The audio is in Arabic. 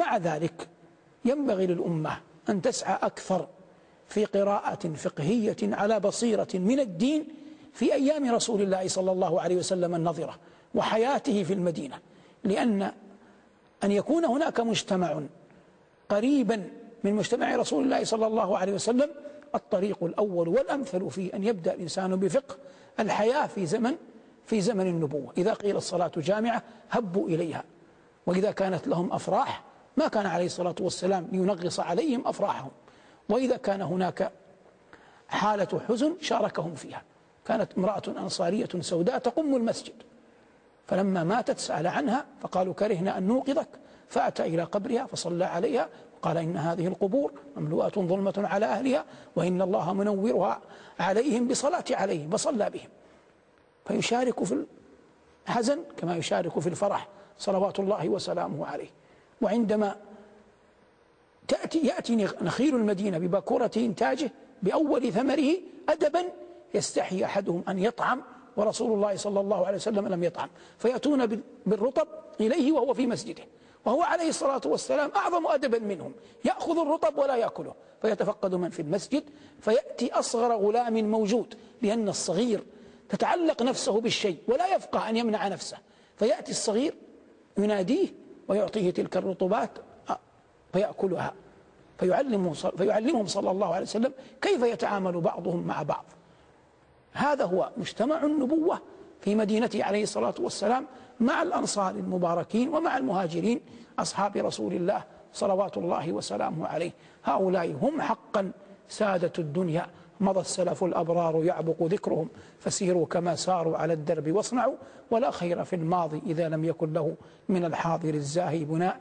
ومع ذلك ينبغي للأمة أن تسعى أكثر في قراءة فقهية على بصيرة من الدين في أيام رسول الله صلى الله عليه وسلم النظرة وحياته في المدينة لأن أن يكون هناك مجتمع قريبا من مجتمع رسول الله صلى الله عليه وسلم الطريق الأول والأمثل فيه أن يبدأ الإنسان بفقه الحياة في زمن في زمن النبوة. إذا قيل الصلاة جامعة هبوا إليها. وإذا كانت لهم أفراح ما كان عليه الصلاة والسلام لينغص عليهم أفراحهم. وإذا كان هناك حالة حزن شاركهم فيها. كانت امرأة أنصارية سوداء تقم المسجد. فلما ماتت سأل عنها فقالوا كرهنا أن نوقظك. فأتى إلى قبرها فصلى عليها وقال إن هذه القبور مملوءة ظلمة على أهلها وإن الله منورها عليهم بصلاة عليهم فصلى بهم. فيشارك في الحزن كما يشارك في الفرح صلوات الله وسلامه عليه. وعندما تأتي يأتي نخيل المدينة بباكورة إنتاجه بأول ثمره أدبا يستحي أحدهم أن يطعم ورسول الله صلى الله عليه وسلم لم يطعم. فيأتون بالرطب إليه وهو في مسجده. وهو عليه الصلاة والسلام أعظم أدبا منهم. يأخذ الرطب ولا يأكله. فيتفقد من في المسجد فيأتي أصغر غلام موجود لأن الصغير تتعلق نفسه بالشيء ولا يفقه أن يمنع نفسه. فيأتي الصغير يناديه ويعطيه تلك الرطوبات فيأكلها فيعلمه فيعلمهم صلى الله عليه وسلم كيف يتعامل بعضهم مع بعض. هذا هو مجتمع النبوة في مدينته عليه الصلاة والسلام مع الأنصار المباركين ومع المهاجرين أصحاب رسول الله صلوات الله وسلامه عليه. هؤلاء هم حقا سادة الدنيا. مضى السلف الأبرار يعبق ذكرهم فسيروا كما ساروا على الدرب واصنعوا ولا خير في الماضي إذا لم يكن له من الحاضر الزاهي بناء.